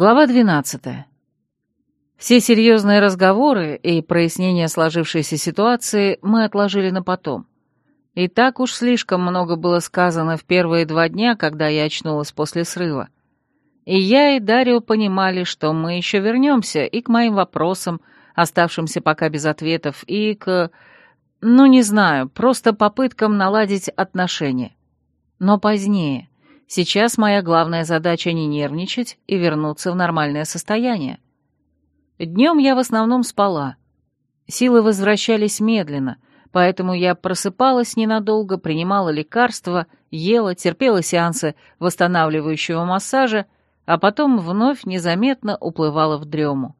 Глава 12. Все серьезные разговоры и прояснение сложившейся ситуации мы отложили на потом. И так уж слишком много было сказано в первые два дня, когда я очнулась после срыва. И я, и Дарио понимали, что мы еще вернемся и к моим вопросам, оставшимся пока без ответов, и к... ну, не знаю, просто попыткам наладить отношения. Но позднее, Сейчас моя главная задача не нервничать и вернуться в нормальное состояние. Днем я в основном спала. Силы возвращались медленно, поэтому я просыпалась ненадолго, принимала лекарства, ела, терпела сеансы восстанавливающего массажа, а потом вновь незаметно уплывала в дрему.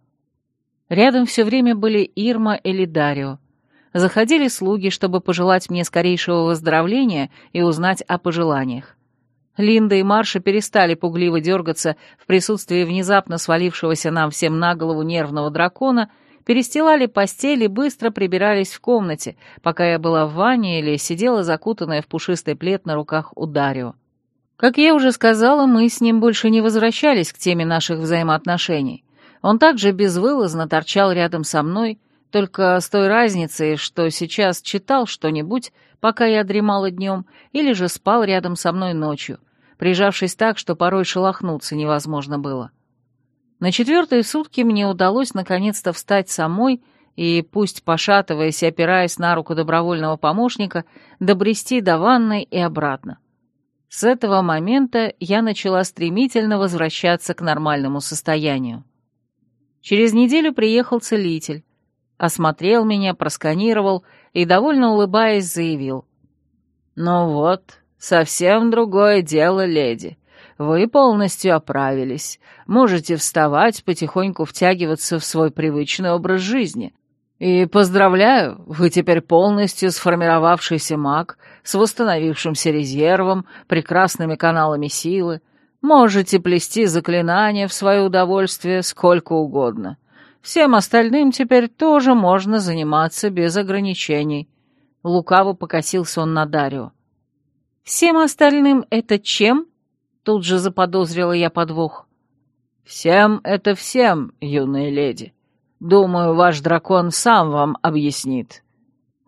Рядом все время были Ирма или Дарио. Заходили слуги, чтобы пожелать мне скорейшего выздоровления и узнать о пожеланиях. Линда и Марша перестали пугливо дергаться в присутствии внезапно свалившегося нам всем на голову нервного дракона, перестилали постель и быстро прибирались в комнате, пока я была в ванне или сидела закутанная в пушистый плед на руках у Дарио. Как я уже сказала, мы с ним больше не возвращались к теме наших взаимоотношений. Он также безвылазно торчал рядом со мной, только с той разницей, что сейчас читал что-нибудь, пока я дремала днем, или же спал рядом со мной ночью, прижавшись так, что порой шелохнуться невозможно было. На четвертые сутки мне удалось наконец-то встать самой и, пусть пошатываясь и опираясь на руку добровольного помощника, добрести до ванной и обратно. С этого момента я начала стремительно возвращаться к нормальному состоянию. Через неделю приехал целитель, осмотрел меня, просканировал и, довольно улыбаясь, заявил. «Ну вот, «Совсем другое дело, леди. Вы полностью оправились. Можете вставать, потихоньку втягиваться в свой привычный образ жизни. И поздравляю, вы теперь полностью сформировавшийся маг, с восстановившимся резервом, прекрасными каналами силы. Можете плести заклинания в свое удовольствие сколько угодно. Всем остальным теперь тоже можно заниматься без ограничений». Лукаво покосился он на Дарио. «Всем остальным это чем?» Тут же заподозрила я подвох. «Всем это всем, юная леди. Думаю, ваш дракон сам вам объяснит».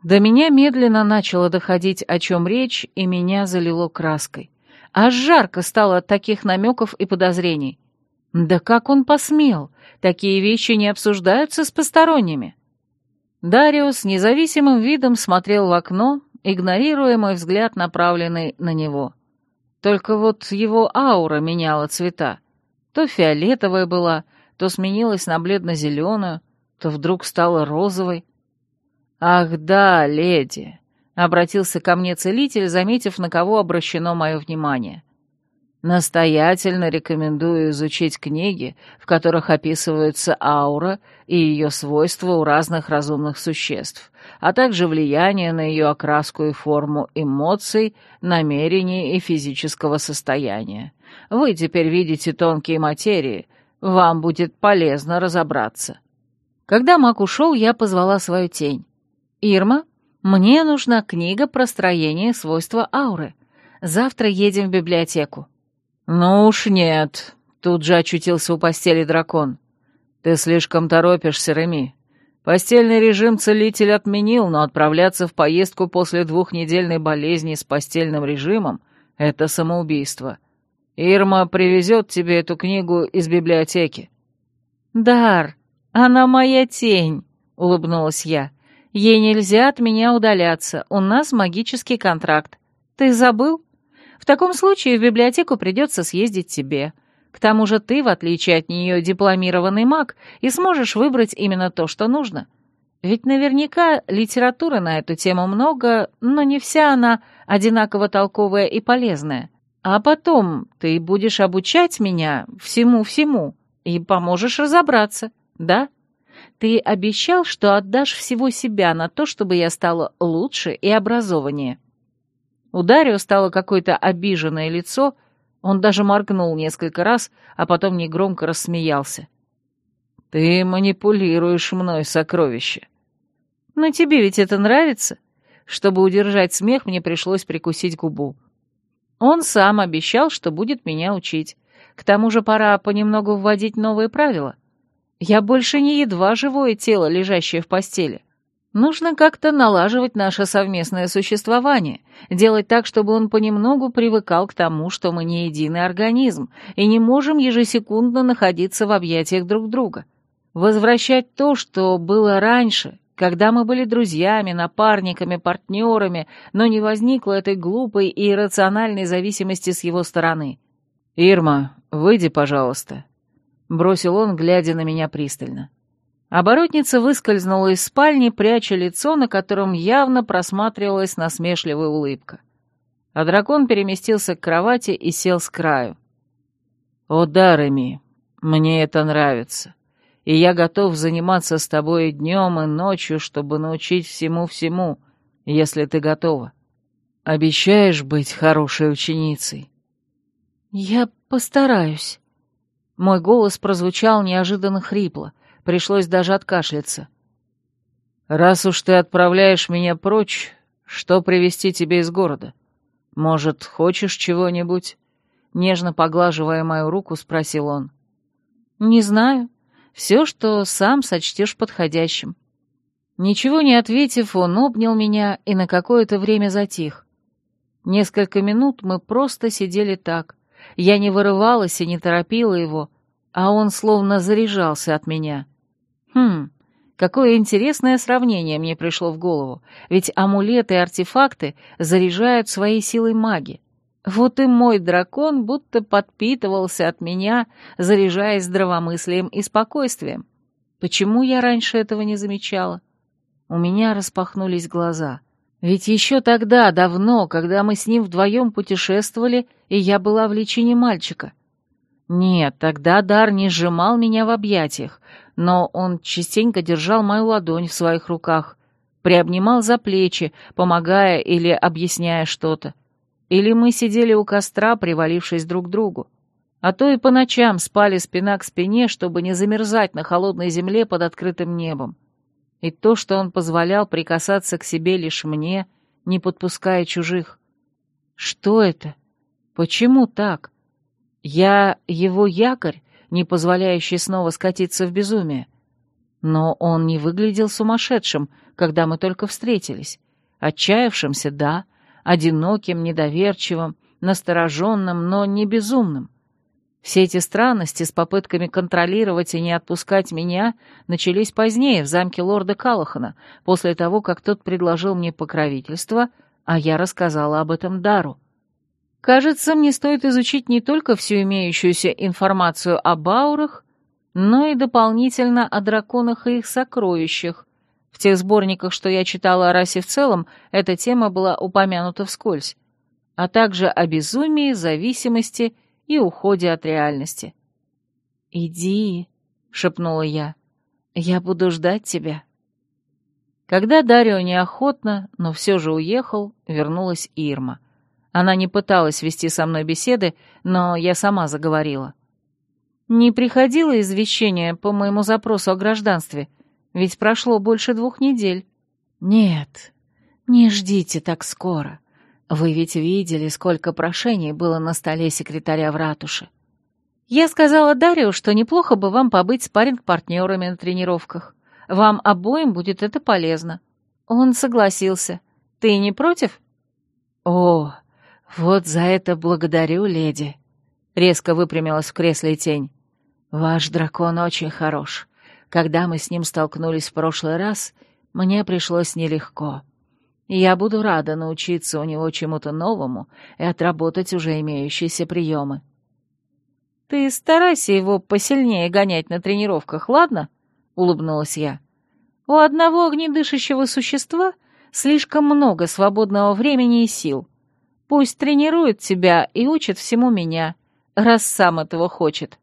До меня медленно начало доходить, о чем речь, и меня залило краской. Аж жарко стало от таких намеков и подозрений. Да как он посмел? Такие вещи не обсуждаются с посторонними. Дариус независимым видом смотрел в окно, игнорируя мой взгляд, направленный на него. Только вот его аура меняла цвета. То фиолетовая была, то сменилась на бледно-зеленую, то вдруг стала розовой. «Ах да, леди!» — обратился ко мне целитель, заметив, на кого обращено мое внимание. Настоятельно рекомендую изучить книги, в которых описывается аура и ее свойства у разных разумных существ, а также влияние на ее окраску и форму эмоций, намерений и физического состояния. Вы теперь видите тонкие материи, вам будет полезно разобраться. Когда маг ушел, я позвала свою тень. «Ирма, мне нужна книга про строение свойства ауры. Завтра едем в библиотеку». «Ну уж нет», — тут же очутился у постели дракон. «Ты слишком торопишься, Реми. Постельный режим целитель отменил, но отправляться в поездку после двухнедельной болезни с постельным режимом — это самоубийство. Ирма привезет тебе эту книгу из библиотеки». «Дар, она моя тень», — улыбнулась я. «Ей нельзя от меня удаляться, у нас магический контракт. Ты забыл?» В таком случае в библиотеку придется съездить тебе. К тому же ты, в отличие от нее, дипломированный маг и сможешь выбрать именно то, что нужно. Ведь наверняка литературы на эту тему много, но не вся она одинаково толковая и полезная. А потом ты будешь обучать меня всему-всему и поможешь разобраться, да? Ты обещал, что отдашь всего себя на то, чтобы я стала лучше и образованнее. У Дарио стало какое-то обиженное лицо, он даже моргнул несколько раз, а потом негромко рассмеялся. «Ты манипулируешь мной, сокровище». «Но тебе ведь это нравится?» Чтобы удержать смех, мне пришлось прикусить губу. Он сам обещал, что будет меня учить. К тому же пора понемногу вводить новые правила. Я больше не едва живое тело, лежащее в постели. Нужно как-то налаживать наше совместное существование, делать так, чтобы он понемногу привыкал к тому, что мы не единый организм и не можем ежесекундно находиться в объятиях друг друга. Возвращать то, что было раньше, когда мы были друзьями, напарниками, партнерами, но не возникло этой глупой и иррациональной зависимости с его стороны. «Ирма, выйди, пожалуйста», — бросил он, глядя на меня пристально. Оборотница выскользнула из спальни, пряча лицо, на котором явно просматривалась насмешливая улыбка. А дракон переместился к кровати и сел с краю. «О, Дареми, мне это нравится, и я готов заниматься с тобой днем и ночью, чтобы научить всему-всему, если ты готова. Обещаешь быть хорошей ученицей?» «Я постараюсь». Мой голос прозвучал неожиданно хрипло, Пришлось даже откашляться. «Раз уж ты отправляешь меня прочь, что привезти тебе из города? Может, хочешь чего-нибудь?» Нежно поглаживая мою руку, спросил он. «Не знаю. Все, что сам сочтешь подходящим». Ничего не ответив, он обнял меня и на какое-то время затих. Несколько минут мы просто сидели так. Я не вырывалась и не торопила его, а он словно заряжался от меня. Хм, какое интересное сравнение мне пришло в голову, ведь амулеты и артефакты заряжают своей силой маги. Вот и мой дракон будто подпитывался от меня, заряжаясь здравомыслием и спокойствием. Почему я раньше этого не замечала? У меня распахнулись глаза. Ведь еще тогда, давно, когда мы с ним вдвоем путешествовали, и я была в личине мальчика. Нет, тогда Дар не сжимал меня в объятиях, но он частенько держал мою ладонь в своих руках, приобнимал за плечи, помогая или объясняя что-то. Или мы сидели у костра, привалившись друг к другу. А то и по ночам спали спина к спине, чтобы не замерзать на холодной земле под открытым небом. И то, что он позволял прикасаться к себе лишь мне, не подпуская чужих. Что это? Почему так? Я его якорь, не позволяющий снова скатиться в безумие. Но он не выглядел сумасшедшим, когда мы только встретились. Отчаявшимся, да, одиноким, недоверчивым, настороженным, но не безумным. Все эти странности с попытками контролировать и не отпускать меня начались позднее, в замке лорда Калахана, после того, как тот предложил мне покровительство, а я рассказала об этом Дару. Кажется, мне стоит изучить не только всю имеющуюся информацию о баурах, но и дополнительно о драконах и их сокровищах. В тех сборниках, что я читала о расе в целом, эта тема была упомянута вскользь, а также о безумии, зависимости и уходе от реальности. «Иди», — шепнула я, — «я буду ждать тебя». Когда Дарио неохотно, но все же уехал, вернулась Ирма — она не пыталась вести со мной беседы, но я сама заговорила. «Не приходило извещение по моему запросу о гражданстве, ведь прошло больше двух недель». «Нет, не ждите так скоро. Вы ведь видели, сколько прошений было на столе секретаря в ратуше». «Я сказала Дарио, что неплохо бы вам побыть спарринг-партнерами на тренировках. Вам обоим будет это полезно». Он согласился. «Ты не против?» «О, «Вот за это благодарю, леди», — резко выпрямилась в кресле тень. «Ваш дракон очень хорош. Когда мы с ним столкнулись в прошлый раз, мне пришлось нелегко. Я буду рада научиться у него чему-то новому и отработать уже имеющиеся приемы». «Ты старайся его посильнее гонять на тренировках, ладно?» — улыбнулась я. «У одного огнедышащего существа слишком много свободного времени и сил. Пусть тренирует тебя и учит всему меня, раз сам этого хочет.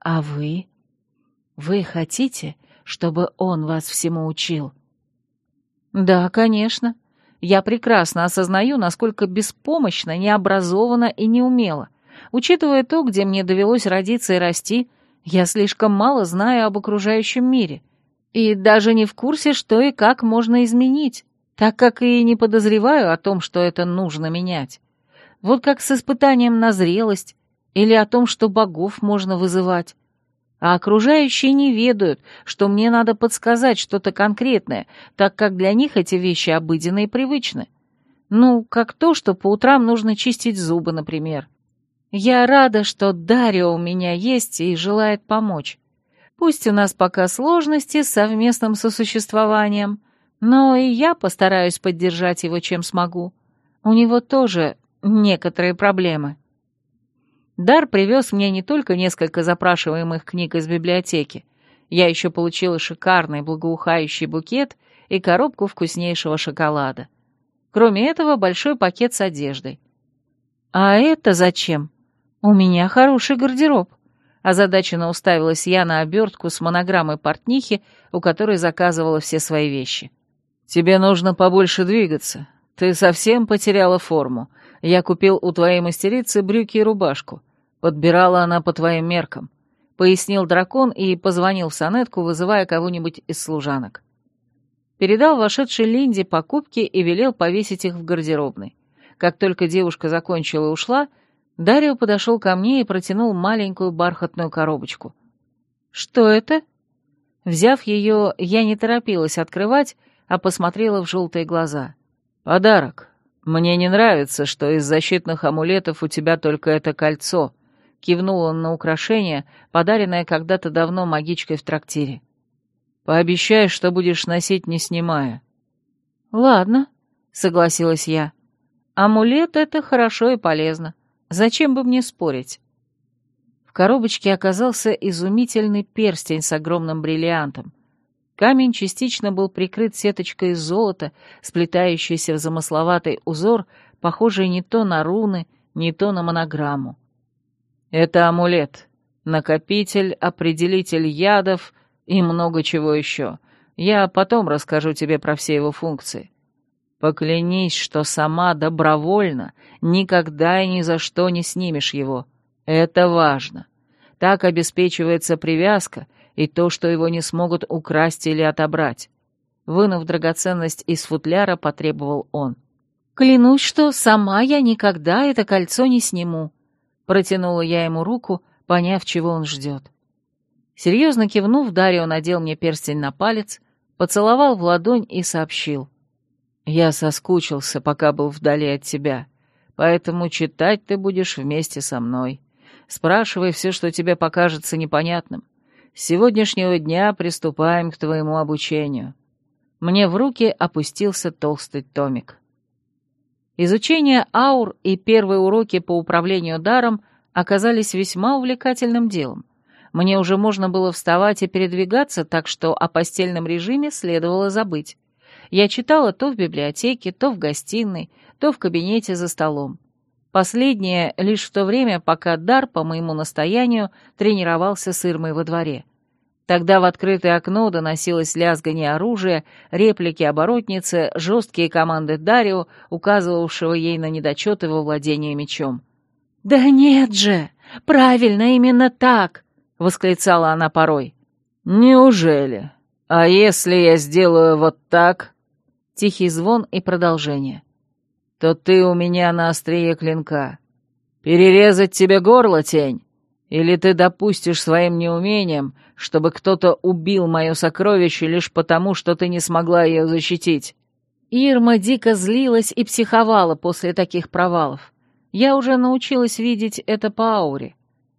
А вы? Вы хотите, чтобы он вас всему учил? Да, конечно. Я прекрасно осознаю, насколько беспомощно, необразованно и неумело. Учитывая то, где мне довелось родиться и расти, я слишком мало знаю об окружающем мире. И даже не в курсе, что и как можно изменить так как и не подозреваю о том, что это нужно менять. Вот как с испытанием на зрелость или о том, что богов можно вызывать. А окружающие не ведают, что мне надо подсказать что-то конкретное, так как для них эти вещи обыденны и привычны. Ну, как то, что по утрам нужно чистить зубы, например. Я рада, что Дарья у меня есть и желает помочь. Пусть у нас пока сложности с совместным сосуществованием, но и я постараюсь поддержать его, чем смогу. У него тоже некоторые проблемы. Дар привез мне не только несколько запрашиваемых книг из библиотеки, я еще получила шикарный благоухающий букет и коробку вкуснейшего шоколада. Кроме этого, большой пакет с одеждой. «А это зачем? У меня хороший гардероб». Озадаченно уставилась я на обертку с монограммой портнихи, у которой заказывала все свои вещи. «Тебе нужно побольше двигаться. Ты совсем потеряла форму. Я купил у твоей мастерицы брюки и рубашку. Подбирала она по твоим меркам», — пояснил дракон и позвонил в сонетку, вызывая кого-нибудь из служанок. Передал вошедшей Линде покупки и велел повесить их в гардеробной. Как только девушка закончила и ушла, Дарио подошел ко мне и протянул маленькую бархатную коробочку. «Что это?» Взяв ее, я не торопилась открывать, а посмотрела в желтые глаза. «Подарок. Мне не нравится, что из защитных амулетов у тебя только это кольцо», — кивнул он на украшение, подаренное когда-то давно магичкой в трактире. «Пообещай, что будешь носить, не снимая». «Ладно», — согласилась я. «Амулет — это хорошо и полезно. Зачем бы мне спорить?» В коробочке оказался изумительный перстень с огромным бриллиантом. Камень частично был прикрыт сеточкой из золота, сплетающейся в замысловатый узор, похожий не то на руны, не то на монограмму. «Это амулет, накопитель, определитель ядов и много чего еще. Я потом расскажу тебе про все его функции. Поклянись, что сама добровольно никогда и ни за что не снимешь его. Это важно. Так обеспечивается привязка и то, что его не смогут украсть или отобрать. Вынув драгоценность из футляра, потребовал он. «Клянусь, что сама я никогда это кольцо не сниму», — протянула я ему руку, поняв, чего он ждет. Серьезно кивнув, Дарио надел мне перстень на палец, поцеловал в ладонь и сообщил. «Я соскучился, пока был вдали от тебя, поэтому читать ты будешь вместе со мной. Спрашивай все, что тебе покажется непонятным. Сегодняшнего дня приступаем к твоему обучению». Мне в руки опустился толстый томик. Изучение аур и первые уроки по управлению даром оказались весьма увлекательным делом. Мне уже можно было вставать и передвигаться, так что о постельном режиме следовало забыть. Я читала то в библиотеке, то в гостиной, то в кабинете за столом. Последнее лишь в то время, пока Дар, по моему настоянию, тренировался с Ирмой во дворе. Тогда в открытое окно доносилось лязгание оружия, реплики оборотницы, жесткие команды Дарио, указывавшего ей на недочеты во владении мечом. «Да нет же! Правильно, именно так!» — восклицала она порой. «Неужели? А если я сделаю вот так?» Тихий звон и продолжение. «То ты у меня на острие клинка. Перерезать тебе горло, тень? Или ты допустишь своим неумением, чтобы кто-то убил мое сокровище лишь потому, что ты не смогла ее защитить?» Ирма дико злилась и психовала после таких провалов. Я уже научилась видеть это по ауре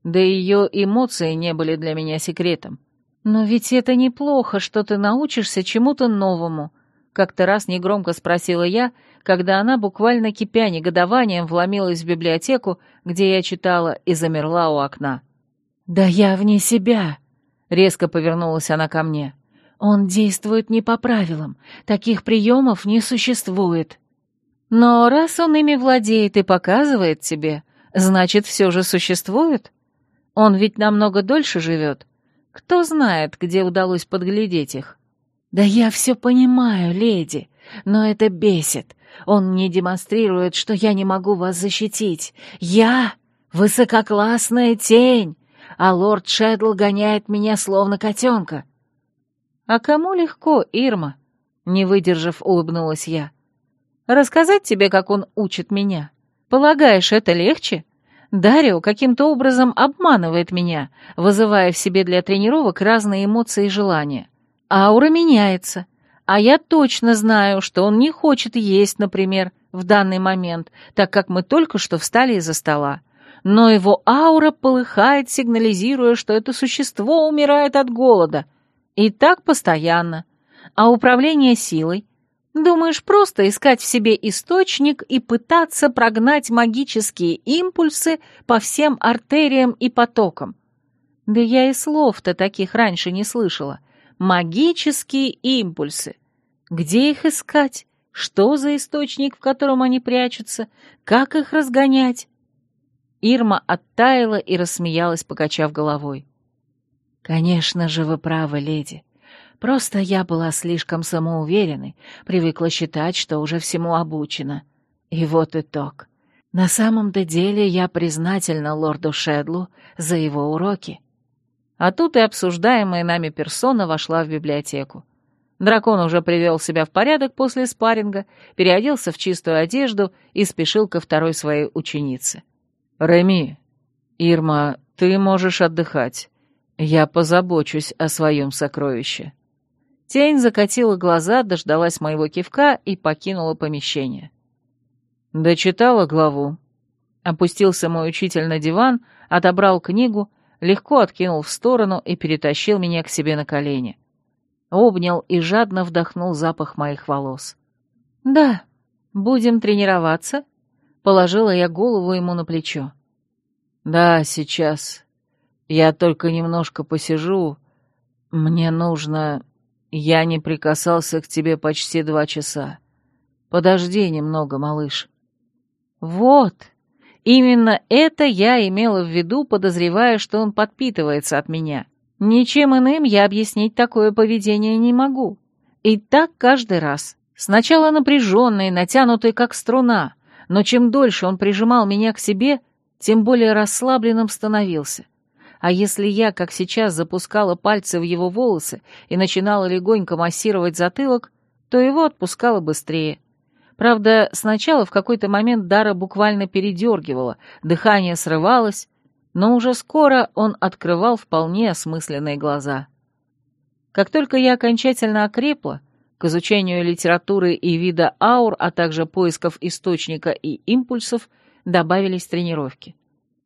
да и ее эмоции не были для меня секретом. «Но ведь это неплохо, что ты научишься чему-то новому», — как-то раз негромко спросила я, когда она буквально кипя негодованием вломилась в библиотеку, где я читала, и замерла у окна. «Да я вне себя», — резко повернулась она ко мне. «Он действует не по правилам, таких приемов не существует». «Но раз он ими владеет и показывает тебе, значит, все же существует?» Он ведь намного дольше живет. Кто знает, где удалось подглядеть их? Да я все понимаю, леди, но это бесит. Он мне демонстрирует, что я не могу вас защитить. Я — высококлассная тень, а лорд Шэдл гоняет меня словно котенка. А кому легко, Ирма? Не выдержав, улыбнулась я. Рассказать тебе, как он учит меня? Полагаешь, это легче? Дарио каким-то образом обманывает меня, вызывая в себе для тренировок разные эмоции и желания. Аура меняется, а я точно знаю, что он не хочет есть, например, в данный момент, так как мы только что встали из-за стола. Но его аура полыхает, сигнализируя, что это существо умирает от голода. И так постоянно. А управление силой — Думаешь, просто искать в себе источник и пытаться прогнать магические импульсы по всем артериям и потокам? Да я и слов-то таких раньше не слышала. Магические импульсы. Где их искать? Что за источник, в котором они прячутся? Как их разгонять? Ирма оттаяла и рассмеялась, покачав головой. «Конечно же вы правы, леди. Просто я была слишком самоуверенной, привыкла считать, что уже всему обучена. И вот итог. На самом-то деле я признательна лорду Шедлу за его уроки. А тут и обсуждаемая нами персона вошла в библиотеку. Дракон уже привел себя в порядок после спарринга, переоделся в чистую одежду и спешил ко второй своей ученице. «Реми, Ирма, ты можешь отдыхать. Я позабочусь о своем сокровище». Тень закатила глаза, дождалась моего кивка и покинула помещение. Дочитала главу. Опустился мой учитель на диван, отобрал книгу, легко откинул в сторону и перетащил меня к себе на колени. Обнял и жадно вдохнул запах моих волос. «Да, будем тренироваться?» Положила я голову ему на плечо. «Да, сейчас. Я только немножко посижу. Мне нужно я не прикасался к тебе почти два часа. Подожди немного, малыш. Вот. Именно это я имела в виду, подозревая, что он подпитывается от меня. Ничем иным я объяснить такое поведение не могу. И так каждый раз. Сначала напряженный, натянутый как струна, но чем дольше он прижимал меня к себе, тем более расслабленным становился. — а если я, как сейчас, запускала пальцы в его волосы и начинала легонько массировать затылок, то его отпускала быстрее. Правда, сначала в какой-то момент Дара буквально передергивала, дыхание срывалось, но уже скоро он открывал вполне осмысленные глаза. Как только я окончательно окрепла, к изучению литературы и вида аур, а также поисков источника и импульсов добавились тренировки.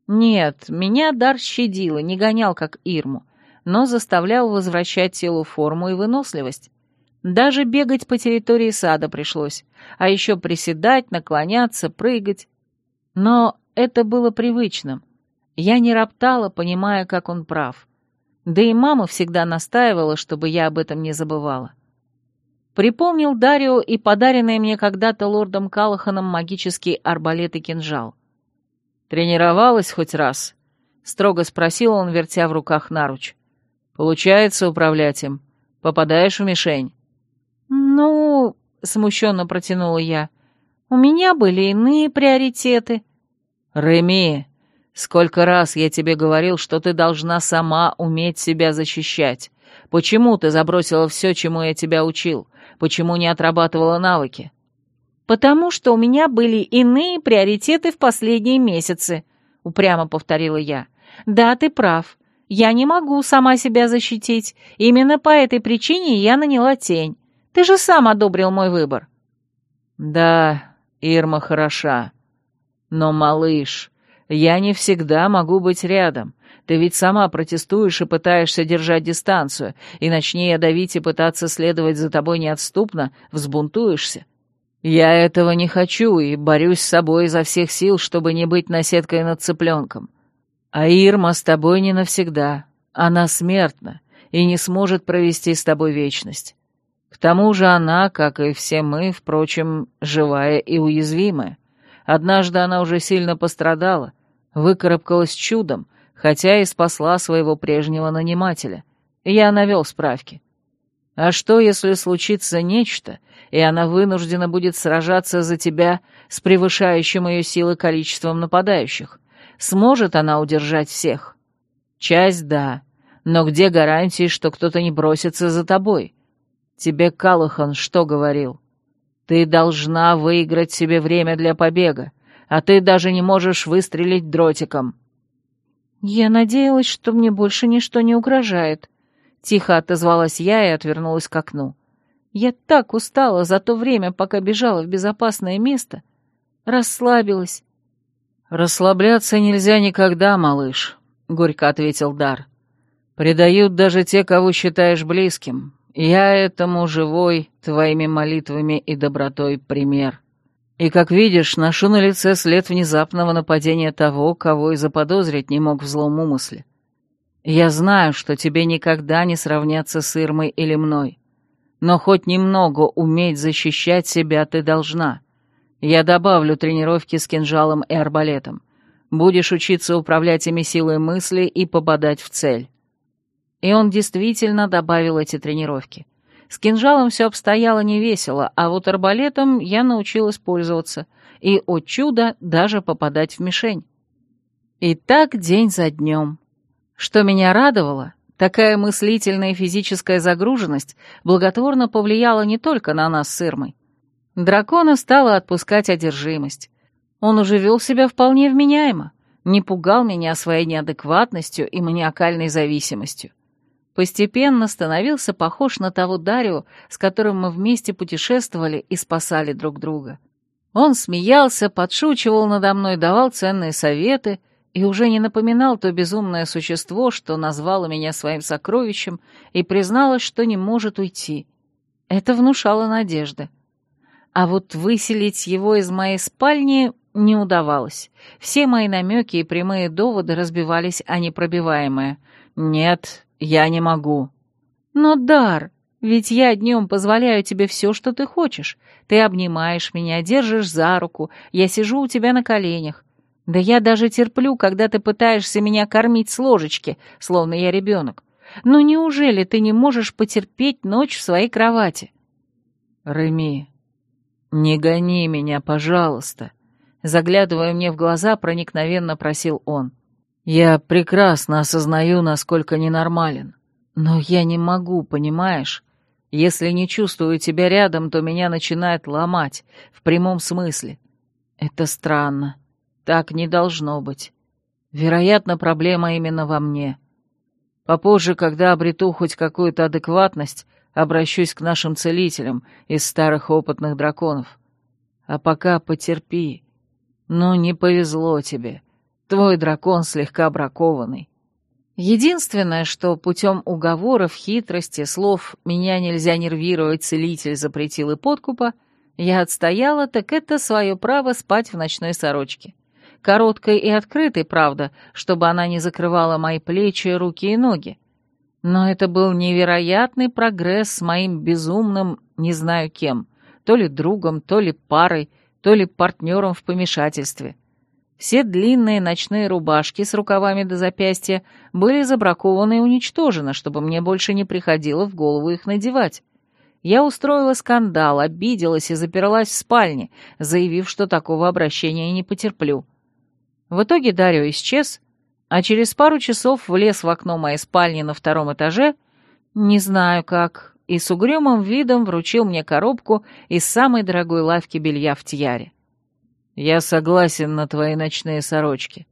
Нет, меня дар щадил и не гонял, как Ирму, но заставлял возвращать телу форму и выносливость. Даже бегать по территории сада пришлось, а еще приседать, наклоняться, прыгать. Но это было привычным. Я не роптала, понимая, как он прав. Да и мама всегда настаивала, чтобы я об этом не забывала. Припомнил Дарио и подаренный мне когда-то лордом Калаханом магический арбалет и кинжал. «Тренировалась хоть раз?» — строго спросил он, вертя в руках наруч. «Получается управлять им? Попадаешь в мишень?» «Ну...» — смущенно протянула я. «У меня были иные приоритеты». «Реми, сколько раз я тебе говорил, что ты должна сама уметь себя защищать. Почему ты забросила все, чему я тебя учил? Почему не отрабатывала навыки?» «Потому что у меня были иные приоритеты в последние месяцы», — упрямо повторила я. «Да, ты прав. Я не могу сама себя защитить. Именно по этой причине я наняла тень. Ты же сам одобрил мой выбор». «Да, Ирма хороша. Но, малыш, я не всегда могу быть рядом. Ты ведь сама протестуешь и пытаешься держать дистанцию, и начни я давить и пытаться следовать за тобой неотступно, взбунтуешься. Я этого не хочу и борюсь с собой изо всех сил, чтобы не быть наседкой над цыпленком. А Ирма с тобой не навсегда. Она смертна и не сможет провести с тобой вечность. К тому же она, как и все мы, впрочем, живая и уязвимая. Однажды она уже сильно пострадала, выкарабкалась чудом, хотя и спасла своего прежнего нанимателя. Я навел справки. А что, если случится нечто, и она вынуждена будет сражаться за тебя с превышающим ее силы количеством нападающих? Сможет она удержать всех? Часть — да. Но где гарантии, что кто-то не бросится за тобой? Тебе Калахан что говорил? Ты должна выиграть себе время для побега, а ты даже не можешь выстрелить дротиком». «Я надеялась, что мне больше ничто не угрожает», — тихо отозвалась я и отвернулась к окну. «Я так устала за то время, пока бежала в безопасное место. Расслабилась». «Расслабляться нельзя никогда, малыш», — горько ответил Дар. «Предают даже те, кого считаешь близким. Я этому живой, твоими молитвами и добротой пример». И, как видишь, ношу на лице след внезапного нападения того, кого и заподозрить не мог в злом умысле. Я знаю, что тебе никогда не сравняться с Ирмой или мной, но хоть немного уметь защищать себя ты должна. Я добавлю тренировки с кинжалом и арбалетом. Будешь учиться управлять ими силой мысли и попадать в цель. И он действительно добавил эти тренировки. С кинжалом все обстояло невесело, а вот арбалетом я научилась пользоваться, и, о чудо, даже попадать в мишень. И так день за днем. Что меня радовало, такая мыслительная и физическая загруженность благотворно повлияла не только на нас с Ирмой. Дракона стала отпускать одержимость. Он уже вел себя вполне вменяемо, не пугал меня своей неадекватностью и маниакальной зависимостью. Постепенно становился похож на того Дарио, с которым мы вместе путешествовали и спасали друг друга. Он смеялся, подшучивал надо мной, давал ценные советы и уже не напоминал то безумное существо, что назвало меня своим сокровищем и призналось, что не может уйти. Это внушало надежды. А вот выселить его из моей спальни не удавалось. Все мои намеки и прямые доводы разбивались о непробиваемое. «Нет, «Я не могу». «Но, Дар, ведь я днем позволяю тебе все, что ты хочешь. Ты обнимаешь меня, держишь за руку, я сижу у тебя на коленях. Да я даже терплю, когда ты пытаешься меня кормить с ложечки, словно я ребенок. Но неужели ты не можешь потерпеть ночь в своей кровати?» «Реми, не гони меня, пожалуйста», — заглядывая мне в глаза, проникновенно просил он. Я прекрасно осознаю, насколько ненормален. Но я не могу, понимаешь? Если не чувствую тебя рядом, то меня начинает ломать, в прямом смысле. Это странно. Так не должно быть. Вероятно, проблема именно во мне. Попозже, когда обрету хоть какую-то адекватность, обращусь к нашим целителям из старых опытных драконов. А пока потерпи. Ну, не повезло тебе. Твой дракон слегка бракованный. Единственное, что путем уговоров, хитрости, слов «меня нельзя нервировать, целитель запретил и подкупа», я отстояла, так это свое право спать в ночной сорочке. Короткой и открытой, правда, чтобы она не закрывала мои плечи, руки и ноги. Но это был невероятный прогресс с моим безумным, не знаю кем, то ли другом, то ли парой, то ли партнером в помешательстве. Все длинные ночные рубашки с рукавами до запястья были забракованы и уничтожены, чтобы мне больше не приходило в голову их надевать. Я устроила скандал, обиделась и заперлась в спальне, заявив, что такого обращения не потерплю. В итоге Дарио исчез, а через пару часов влез в окно моей спальни на втором этаже, не знаю как, и с угрюмым видом вручил мне коробку из самой дорогой лавки белья в Тьяре. Я согласен на твои ночные сорочки.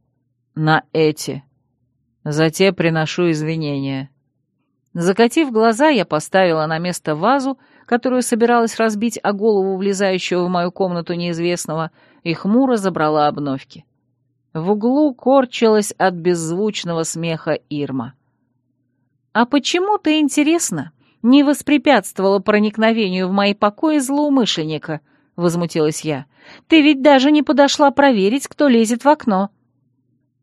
На эти. За те приношу извинения. Закатив глаза, я поставила на место вазу, которую собиралась разбить о голову влезающего в мою комнату неизвестного, и хмуро забрала обновки. В углу корчилась от беззвучного смеха Ирма. «А почему ты, интересно, не воспрепятствовала проникновению в мои покои злоумышленника?» — возмутилась я. Ты ведь даже не подошла проверить, кто лезет в окно».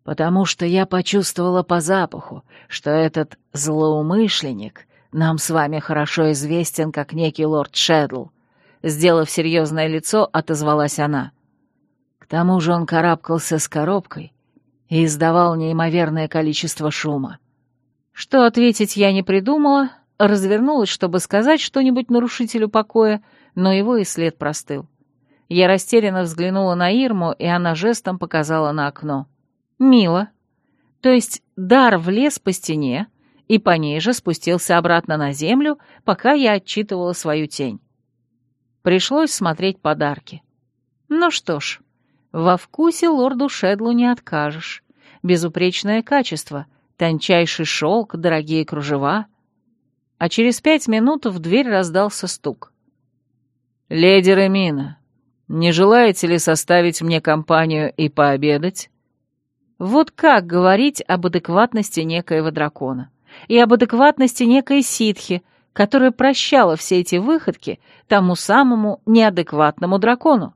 «Потому что я почувствовала по запаху, что этот злоумышленник нам с вами хорошо известен как некий лорд Шедл», сделав серьезное лицо, отозвалась она. К тому же он карабкался с коробкой и издавал неимоверное количество шума. Что ответить я не придумала, развернулась, чтобы сказать что-нибудь нарушителю покоя, но его и след простыл. Я растерянно взглянула на Ирму, и она жестом показала на окно. «Мило. То есть дар влез по стене, и по ней же спустился обратно на землю, пока я отчитывала свою тень. Пришлось смотреть подарки. Ну что ж, Во вкусе лорду Шедлу не откажешь. Безупречное качество, тончайший шелк, дорогие кружева. А через пять минут в дверь раздался стук. «Леди Ремина, не желаете ли составить мне компанию и пообедать?» Вот как говорить об адекватности некоего дракона и об адекватности некой ситхи, которая прощала все эти выходки тому самому неадекватному дракону?